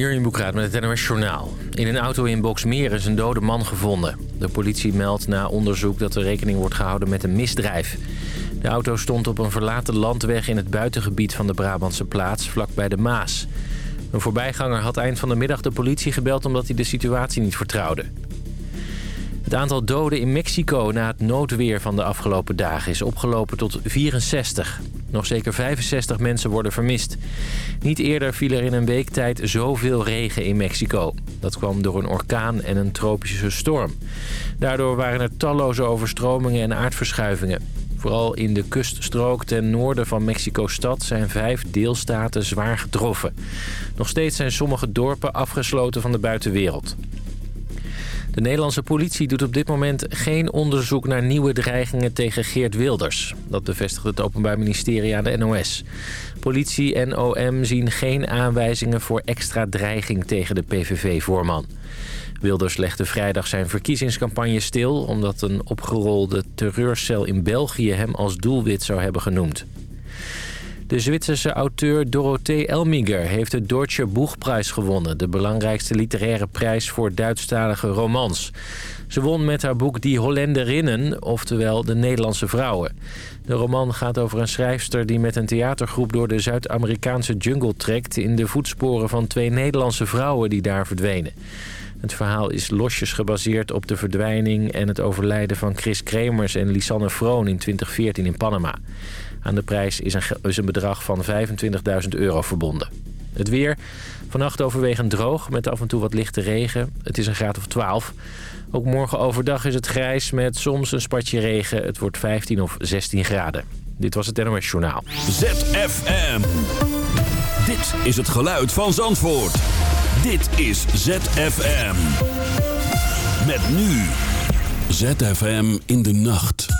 Jurjen Boekraat met het NOS Journaal. In een auto in Boksmeer is een dode man gevonden. De politie meldt na onderzoek dat er rekening wordt gehouden met een misdrijf. De auto stond op een verlaten landweg in het buitengebied van de Brabantse plaats, vlakbij de Maas. Een voorbijganger had eind van de middag de politie gebeld omdat hij de situatie niet vertrouwde. Het aantal doden in Mexico na het noodweer van de afgelopen dagen is opgelopen tot 64. Nog zeker 65 mensen worden vermist. Niet eerder viel er in een week tijd zoveel regen in Mexico. Dat kwam door een orkaan en een tropische storm. Daardoor waren er talloze overstromingen en aardverschuivingen. Vooral in de kuststrook ten noorden van Mexico-stad zijn vijf deelstaten zwaar getroffen. Nog steeds zijn sommige dorpen afgesloten van de buitenwereld. De Nederlandse politie doet op dit moment geen onderzoek naar nieuwe dreigingen tegen Geert Wilders. Dat bevestigt het Openbaar Ministerie aan de NOS. Politie en OM zien geen aanwijzingen voor extra dreiging tegen de PVV-voorman. Wilders legde vrijdag zijn verkiezingscampagne stil... omdat een opgerolde terreurcel in België hem als doelwit zou hebben genoemd. De Zwitserse auteur Dorothee Elmiger heeft de Deutsche Buchprijs gewonnen... de belangrijkste literaire prijs voor Duitsstalige romans. Ze won met haar boek Die Hollenderinnen, oftewel De Nederlandse Vrouwen. De roman gaat over een schrijfster die met een theatergroep... door de Zuid-Amerikaanse jungle trekt... in de voetsporen van twee Nederlandse vrouwen die daar verdwenen. Het verhaal is losjes gebaseerd op de verdwijning en het overlijden van Chris Kremers en Lisanne Vroon in 2014 in Panama. Aan de prijs is een, een bedrag van 25.000 euro verbonden. Het weer. Vannacht overwegend droog met af en toe wat lichte regen. Het is een graad of 12. Ook morgen overdag is het grijs met soms een spatje regen. Het wordt 15 of 16 graden. Dit was het NOS Journaal. ZFM. Dit is het geluid van Zandvoort. Dit is ZFM. Met nu. ZFM in de nacht.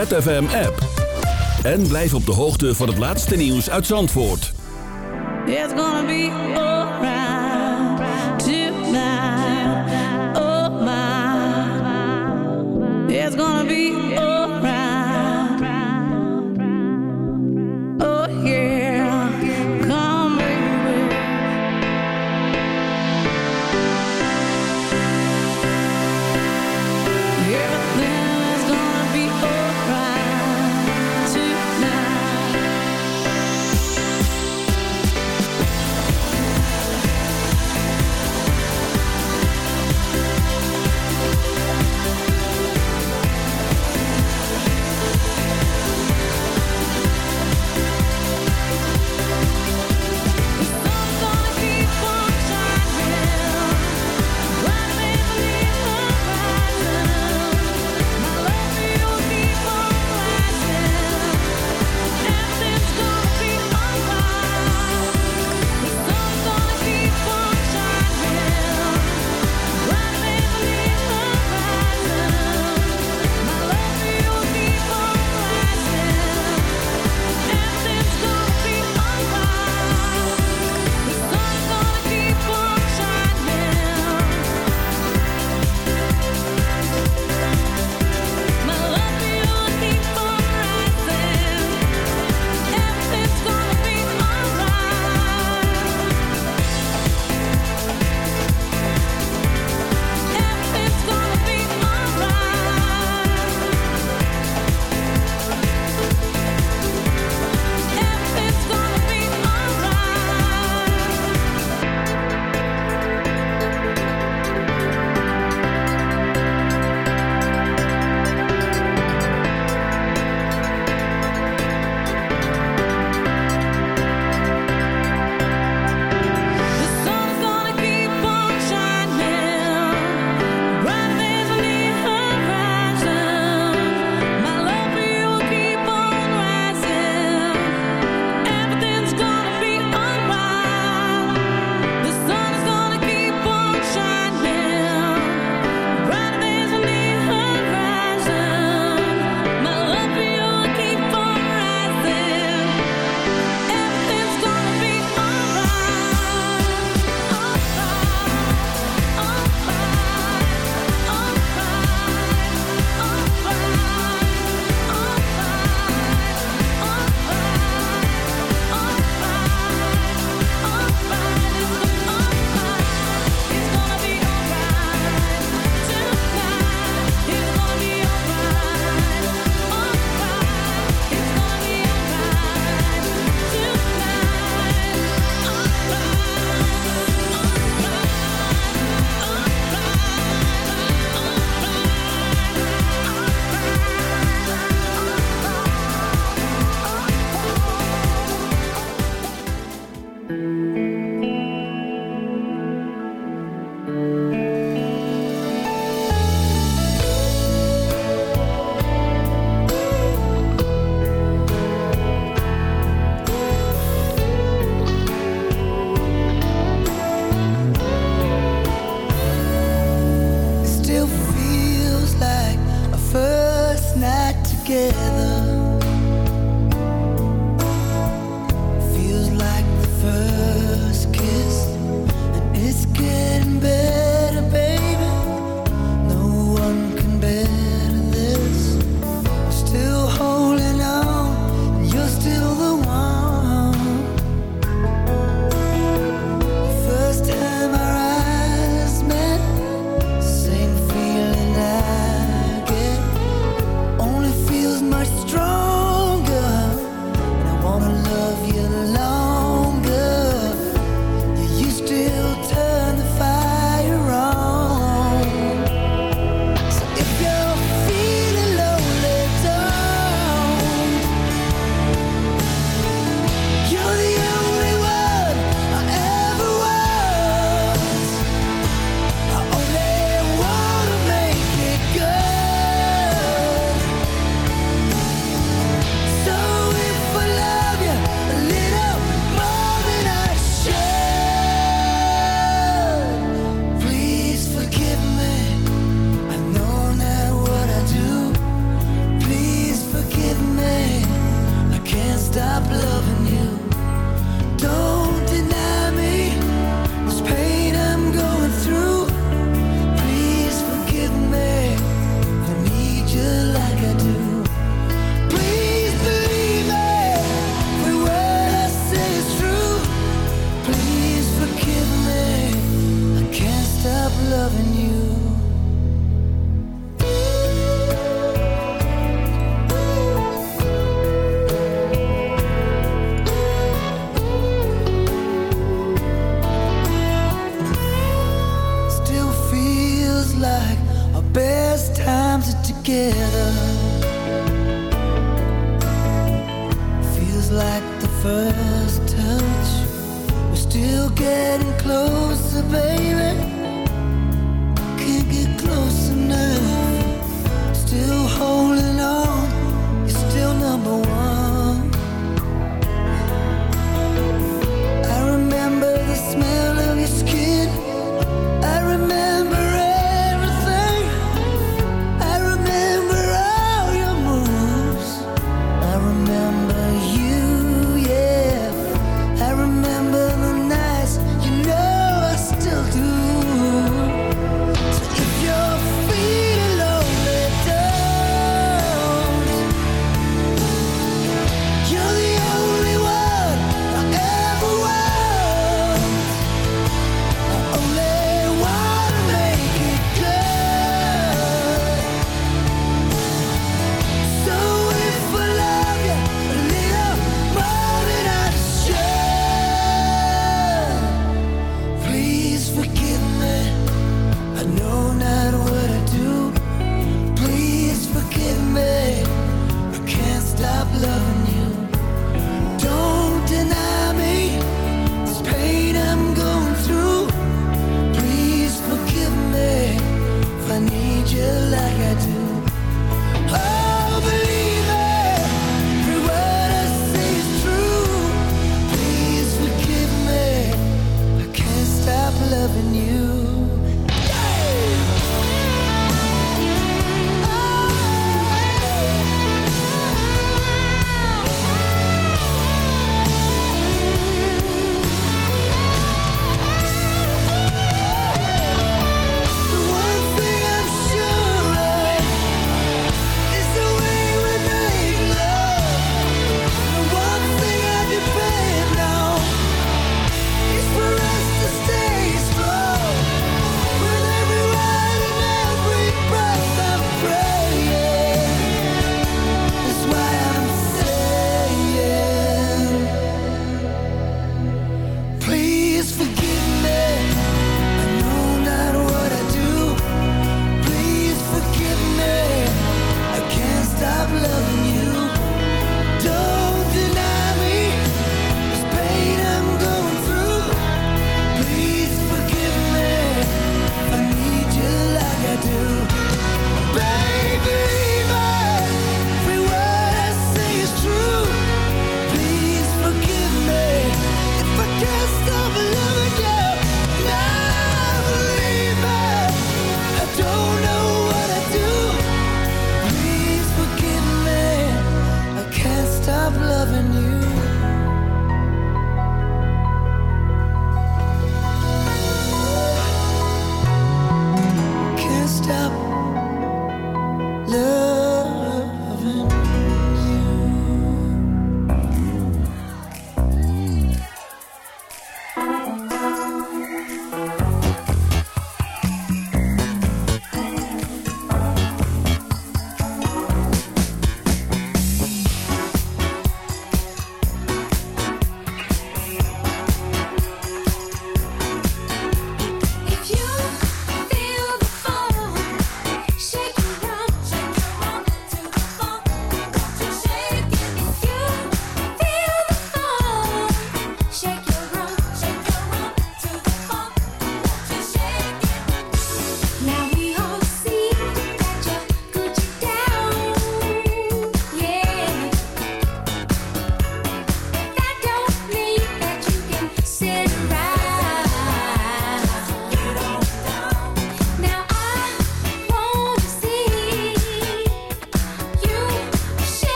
ZFM-app. En blijf op de hoogte van het laatste nieuws uit Zandvoort. It's gonna be alright tonight. Oh my. It's gonna be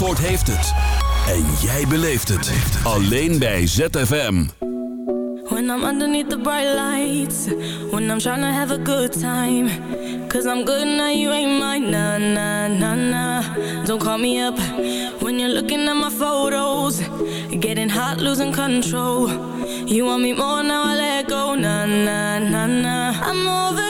Zandvoort heeft het. En jij beleeft het. Alleen bij ZFM. When I'm underneath the bright lights When I'm trying to have a good time Cause I'm good now, you ain't mine Nah, nah, nah, nah Don't call me up When you're looking at my photos Getting hot, losing control You want me more, now I let go Nah, nah, nah, nah I'm over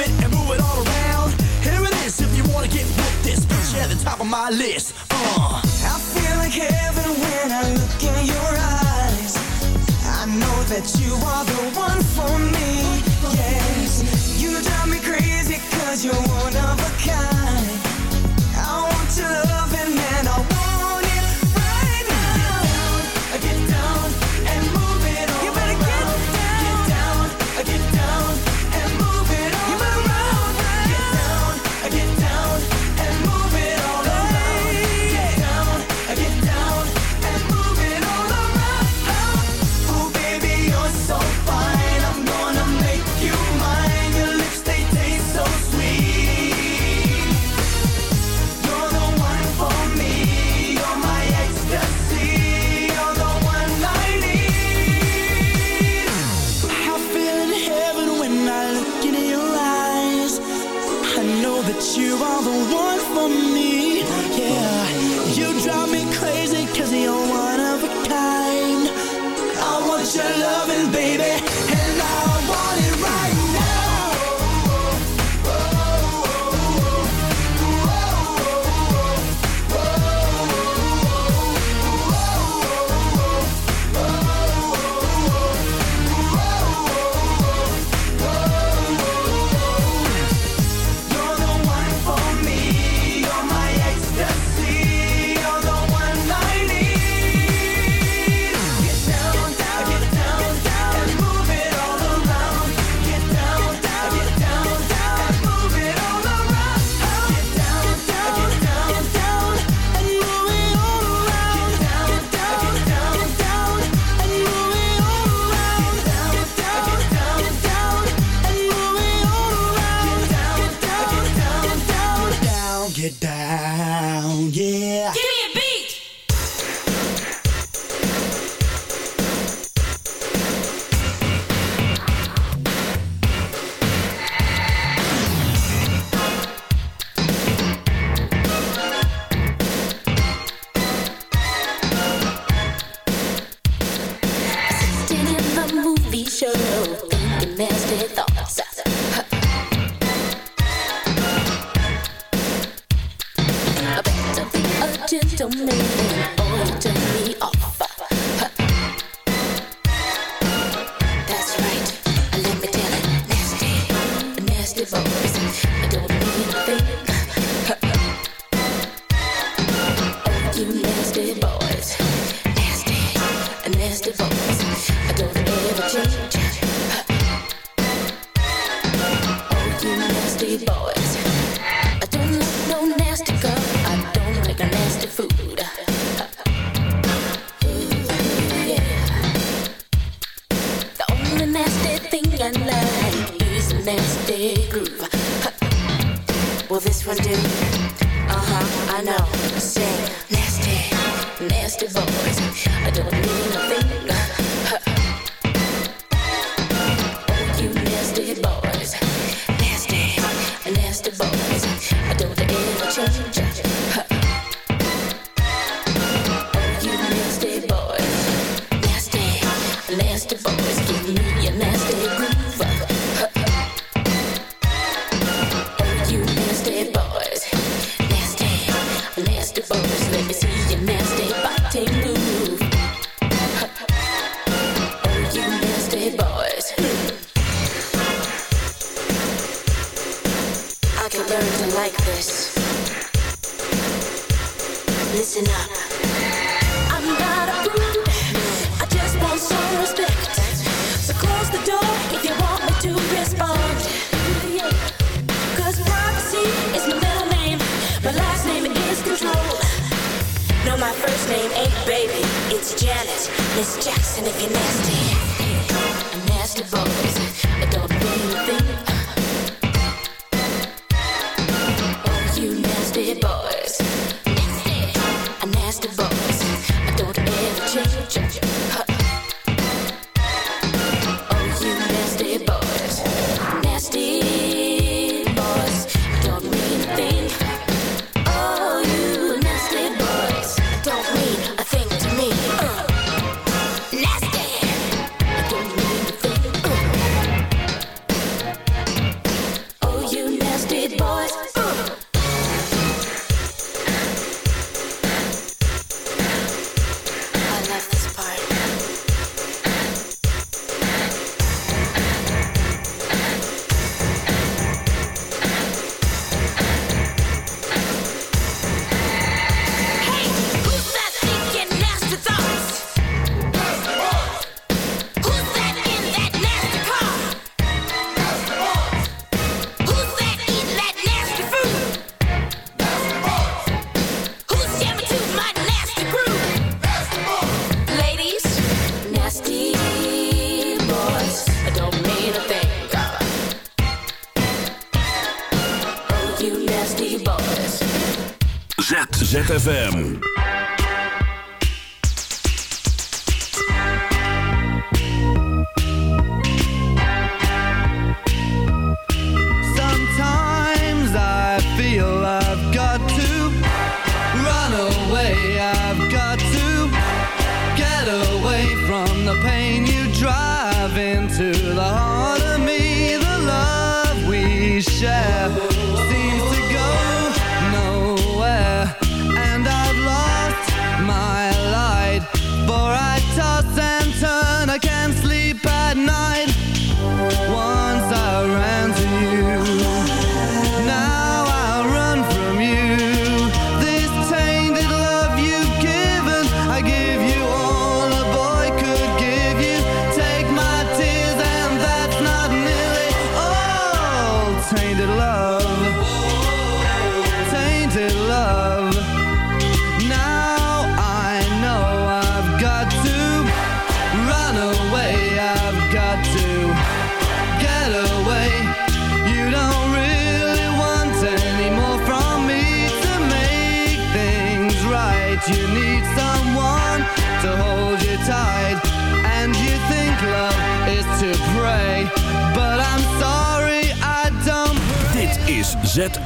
it and move it all around. Here it is if you wanna get with this. Bitch, at the top of my list. Uh. I feel like heaven when I look in your eyes. I know that you are the one for me. Yes, you drive me crazy 'cause you're one of a kind. I want to. love ZFM.